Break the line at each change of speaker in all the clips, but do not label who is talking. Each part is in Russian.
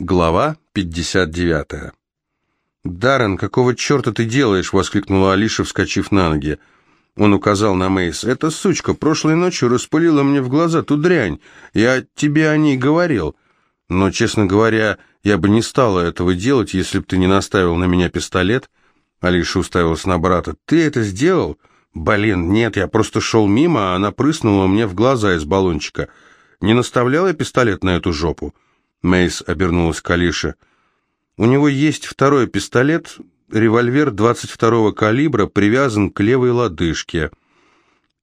Глава 59. «Даррен, какого черта ты делаешь?» — воскликнула Алиша, вскочив на ноги. Он указал на Мейс. «Эта сучка прошлой ночью распылила мне в глаза ту дрянь. Я тебе о ней говорил. Но, честно говоря, я бы не стала этого делать, если бы ты не наставил на меня пистолет». Алиша уставилась на брата. «Ты это сделал?» «Блин, нет, я просто шел мимо, а она прыснула мне в глаза из баллончика. Не наставлял я пистолет на эту жопу?» Мейс обернулась к Алише. «У него есть второй пистолет, револьвер 22-го калибра, привязан к левой лодыжке.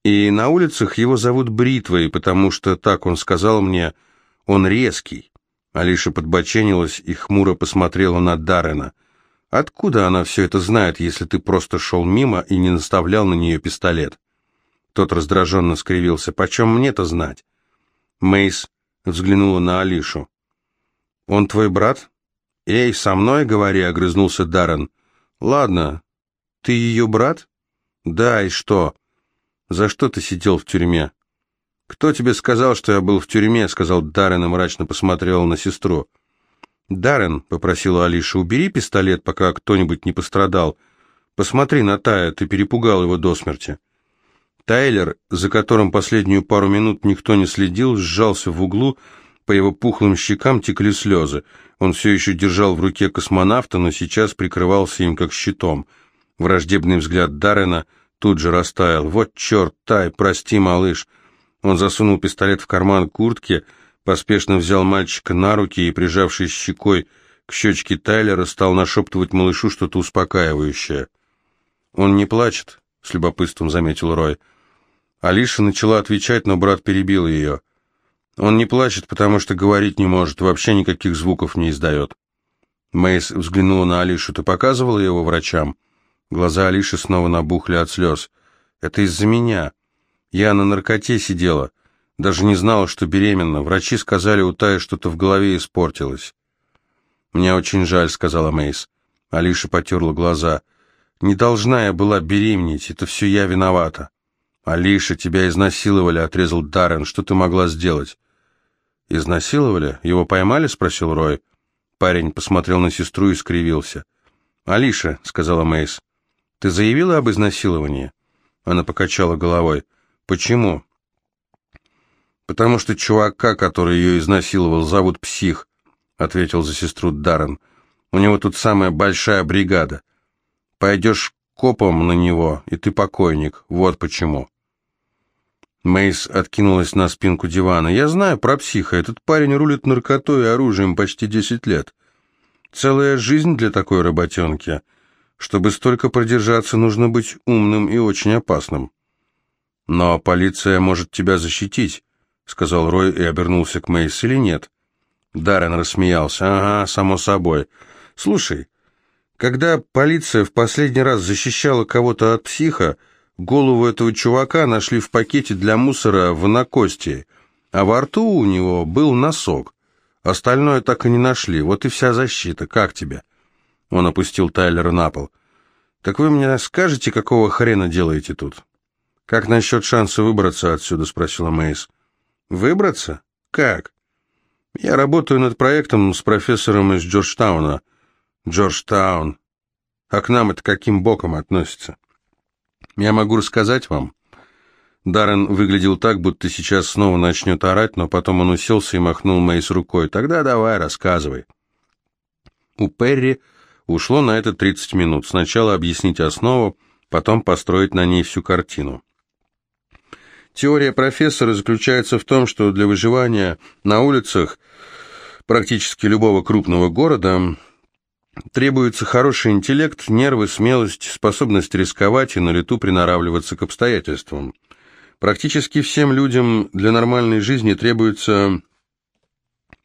И на улицах его зовут Бритвой, потому что, так он сказал мне, он резкий». Алиша подбоченилась и хмуро посмотрела на Даррена. «Откуда она все это знает, если ты просто шел мимо и не наставлял на нее пистолет?» Тот раздраженно скривился. «Почем мне-то знать?» Мейс взглянула на Алишу. «Он твой брат?» «Эй, со мной говори», — огрызнулся Даррен. «Ладно. Ты ее брат?» «Да, и что?» «За что ты сидел в тюрьме?» «Кто тебе сказал, что я был в тюрьме?» — сказал Даррен и мрачно посмотрел на сестру. «Даррен», — попросила Алиша, — «убери пистолет, пока кто-нибудь не пострадал. Посмотри на Тая, ты перепугал его до смерти». Тайлер, за которым последнюю пару минут никто не следил, сжался в углу, — по его пухлым щекам текли слезы. Он все еще держал в руке космонавта, но сейчас прикрывался им как щитом. Враждебный взгляд Даррена тут же растаял. «Вот черт, Тай, прости, малыш!» Он засунул пистолет в карман куртки, поспешно взял мальчика на руки и, прижавшись щекой к щечке Тайлера, стал нашептывать малышу что-то успокаивающее. «Он не плачет», — с любопытством заметил Рой. Алиша начала отвечать, но брат перебил ее. Он не плачет, потому что говорить не может, вообще никаких звуков не издает. Мейс взглянула на Алишу. «Ты показывала его врачам?» Глаза Алиши снова набухли от слез. «Это из-за меня. Я на наркоте сидела. Даже не знала, что беременна. Врачи сказали, у Таи что-то в голове испортилось». «Мне очень жаль», — сказала Мейс. Алиша потерла глаза. «Не должна я была беременеть. Это все я виновата». «Алиша, тебя изнасиловали», — отрезал Даррен. «Что ты могла сделать?» «Изнасиловали? Его поймали?» — спросил Рой. Парень посмотрел на сестру и скривился. «Алиша», — сказала Мейс, — «ты заявила об изнасиловании?» Она покачала головой. «Почему?» «Потому что чувака, который ее изнасиловал, зовут Псих», — ответил за сестру Даррен. «У него тут самая большая бригада. Пойдешь копом на него, и ты покойник. Вот почему». Мейс откинулась на спинку дивана. «Я знаю про психа. Этот парень рулит наркотой и оружием почти десять лет. Целая жизнь для такой работенки. Чтобы столько продержаться, нужно быть умным и очень опасным». «Но полиция может тебя защитить», — сказал Рой и обернулся к Мейс, или нет? Даррен рассмеялся. «Ага, само собой. Слушай, когда полиция в последний раз защищала кого-то от психа, Голову этого чувака нашли в пакете для мусора в Анакосте, а во рту у него был носок. Остальное так и не нашли, вот и вся защита. Как тебе?» Он опустил Тайлера на пол. «Так вы мне скажете, какого хрена делаете тут?» «Как насчет шанса выбраться отсюда?» — спросила Мейс. «Выбраться? Как?» «Я работаю над проектом с профессором из Джорджтауна». «Джорджтаун. А к нам это каким боком относится?» Я могу рассказать вам. Даррен выглядел так, будто сейчас снова начнет орать, но потом он уселся и махнул Мейс рукой. Тогда давай, рассказывай. У Перри ушло на это 30 минут. Сначала объяснить основу, потом построить на ней всю картину. Теория профессора заключается в том, что для выживания на улицах практически любого крупного города Требуется хороший интеллект, нервы, смелость, способность рисковать и на лету приноравливаться к обстоятельствам. Практически всем людям для нормальной жизни требуется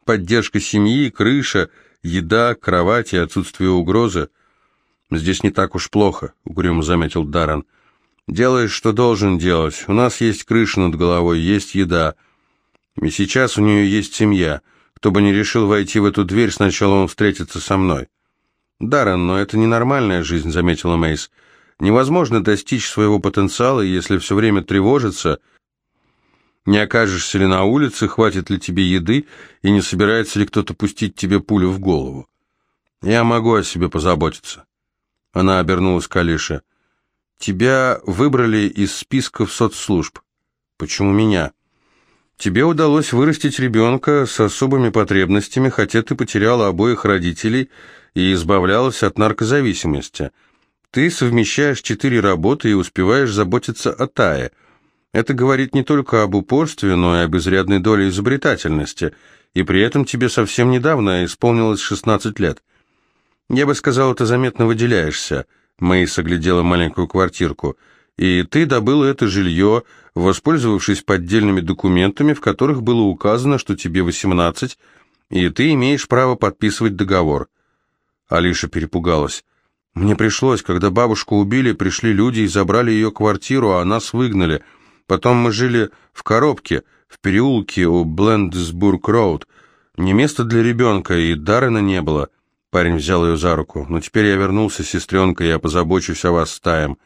поддержка семьи, крыша, еда, кровать и отсутствие угрозы. «Здесь не так уж плохо», — угрюмо заметил Даррен. «Делаешь, что должен делать. У нас есть крыша над головой, есть еда. И сейчас у нее есть семья. Кто бы не решил войти в эту дверь, сначала он встретится со мной». «Даррен, но это ненормальная жизнь», — заметила Мейс. «Невозможно достичь своего потенциала, если все время тревожиться. Не окажешься ли на улице, хватит ли тебе еды, и не собирается ли кто-то пустить тебе пулю в голову? Я могу о себе позаботиться. Она обернулась к Алише. Тебя выбрали из списков соцслужб. Почему меня? Тебе удалось вырастить ребенка с особыми потребностями, хотя ты потеряла обоих родителей и избавлялась от наркозависимости. Ты совмещаешь четыре работы и успеваешь заботиться о Тае. Это говорит не только об упорстве, но и об изрядной доле изобретательности, и при этом тебе совсем недавно исполнилось 16 лет. Я бы сказал, ты заметно выделяешься. Мэйс оглядела маленькую квартирку. И ты добыла это жилье, воспользовавшись поддельными документами, в которых было указано, что тебе 18, и ты имеешь право подписывать договор. Алиша перепугалась. Мне пришлось, когда бабушку убили, пришли люди и забрали ее квартиру, а нас выгнали. Потом мы жили в коробке, в переулке у Блендсбург-Роуд. Не место для ребенка, и Даррена не было. Парень взял ее за руку. «Но теперь я вернулся, сестренка, я позабочусь о вас с Таем».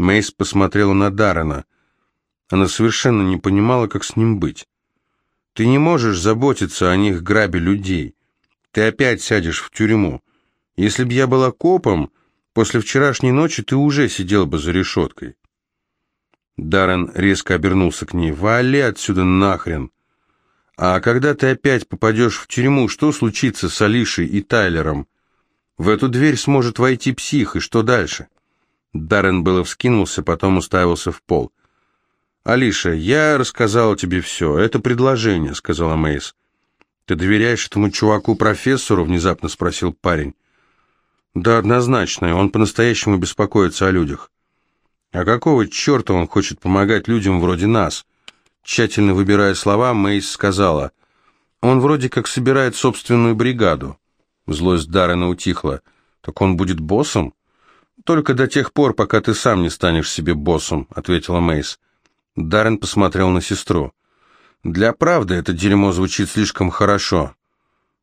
Мейс посмотрела на Даррена. Она совершенно не понимала, как с ним быть. «Ты не можешь заботиться о них грабе людей. Ты опять сядешь в тюрьму. Если б я была копом, после вчерашней ночи ты уже сидел бы за решеткой». Даррен резко обернулся к ней. «Вали отсюда нахрен!» А когда ты опять попадешь в тюрьму, что случится с Алишей и Тайлером? В эту дверь сможет войти псих, и что дальше? Даррен было вскинулся, потом уставился в пол. «Алиша, я рассказала тебе все. Это предложение», — сказала Мейс. «Ты доверяешь этому чуваку-профессору?» — внезапно спросил парень. «Да, однозначно. Он по-настоящему беспокоится о людях». «А какого черта он хочет помогать людям вроде нас?» Тщательно выбирая слова, Мейс сказала, «Он вроде как собирает собственную бригаду». Злость Даррена утихла. «Так он будет боссом?» «Только до тех пор, пока ты сам не станешь себе боссом», — ответила Мейс. Даррен посмотрел на сестру. «Для правды это дерьмо звучит слишком хорошо.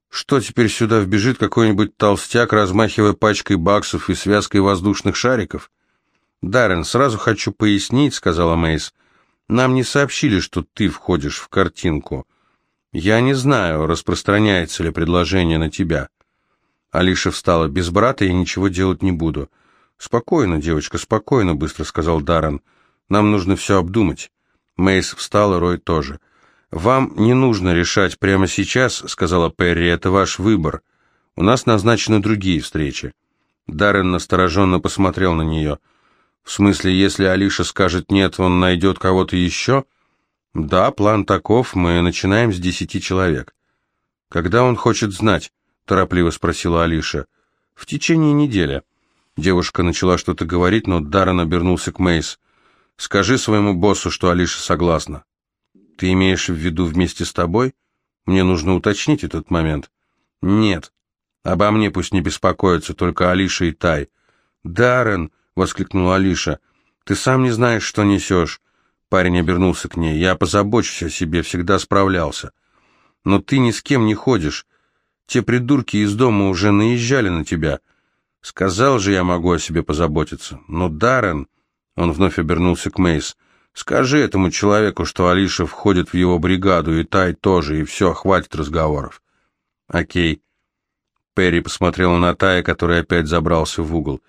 Что, теперь сюда вбежит какой-нибудь толстяк, размахивая пачкой баксов и связкой воздушных шариков?» «Даррен, сразу хочу пояснить», — сказала Мейс, — нам не сообщили, что ты входишь в картинку. Я не знаю, распространяется ли предложение на тебя. Алиша встала. Без брата я ничего делать не буду. Спокойно, девочка, спокойно, быстро сказал Даррен. Нам нужно все обдумать. Мейс встала, Рой тоже. «Вам не нужно решать прямо сейчас», — сказала Перри, — «это ваш выбор. У нас назначены другие встречи». Даррен настороженно посмотрел на нее. В смысле, если Алиша скажет «нет», он найдет кого-то еще? Да, план таков, мы начинаем с десяти человек. Когда он хочет знать? Торопливо спросила Алиша. В течение недели. Девушка начала что-то говорить, но Даррен обернулся к Мейс. «Скажи своему боссу, что Алиша согласна». «Ты имеешь в виду вместе с тобой? Мне нужно уточнить этот момент». «Нет. Обо мне пусть не беспокоятся, только Алиша и Тай». «Даррен!» воскликнула Алиша. «Ты сам не знаешь, что несешь». Парень обернулся к ней. «Я позабочусь о себе, всегда справлялся. Но ты ни с кем не ходишь. Те придурки из дома уже наезжали на тебя. Сказал же, я могу о себе позаботиться. Но Даррен...» Он вновь обернулся к Мейс. «Скажи этому человеку, что Алиша входит в его бригаду, и Тай тоже, и все, хватит разговоров». «Окей». Перри посмотрела на Тая, который опять забрался в угол.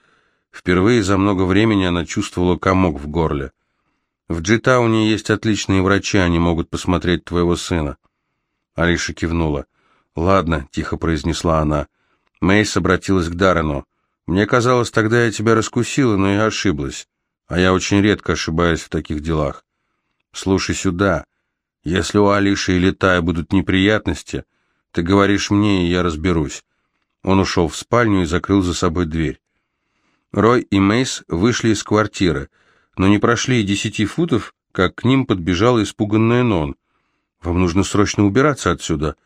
Впервые за много времени она чувствовала комок в горле. «В Джитауне есть отличные врачи, они могут посмотреть твоего сына». Алиша кивнула. «Ладно», — тихо произнесла она. Мейс обратилась к Даррену. «Мне казалось, тогда я тебя раскусила, но я ошиблась. А я очень редко ошибаюсь в таких делах. Слушай сюда. Если у Алиши или Тая будут неприятности, ты говоришь мне, и я разберусь». Он ушел в спальню и закрыл за собой дверь. Рой и Мейс вышли из квартиры, но не прошли и десяти футов, как к ним подбежала испуганная Нон. «Вам нужно срочно убираться отсюда».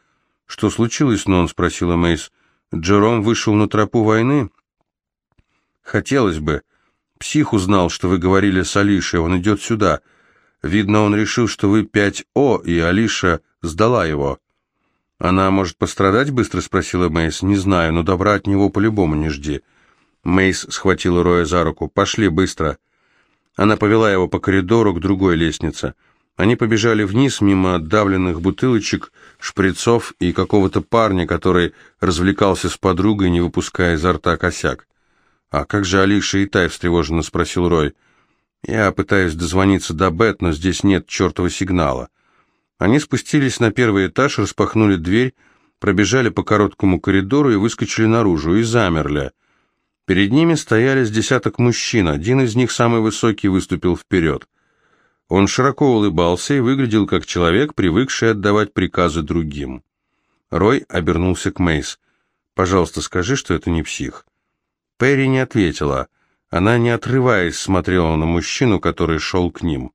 «Что случилось, Нон?» — спросила Мейс. «Джером вышел на тропу войны?» «Хотелось бы. Псих узнал, что вы говорили с Алишей, он идет сюда. Видно, он решил, что вы 5О, и Алиша сдала его». «Она может пострадать?» — быстро спросила Мейс. «Не знаю, но добра от него по-любому не жди». Мейс схватила Роя за руку. «Пошли, быстро!» Она повела его по коридору к другой лестнице. Они побежали вниз мимо отдавленных бутылочек, шприцов и какого-то парня, который развлекался с подругой, не выпуская изо рта косяк. «А как же Алиша и Тай?» — встревоженно спросил Рой. «Я пытаюсь дозвониться до Бет, но здесь нет чертова сигнала». Они спустились на первый этаж, распахнули дверь, пробежали по короткому коридору и выскочили наружу, и замерли. Перед ними стояли с десяток мужчин, один из них, самый высокий, выступил вперед. Он широко улыбался и выглядел как человек, привыкший отдавать приказы другим. Рой обернулся к Мейс. «Пожалуйста, скажи, что это не псих». Перри не ответила. Она, не отрываясь, смотрела на мужчину, который шел к ним.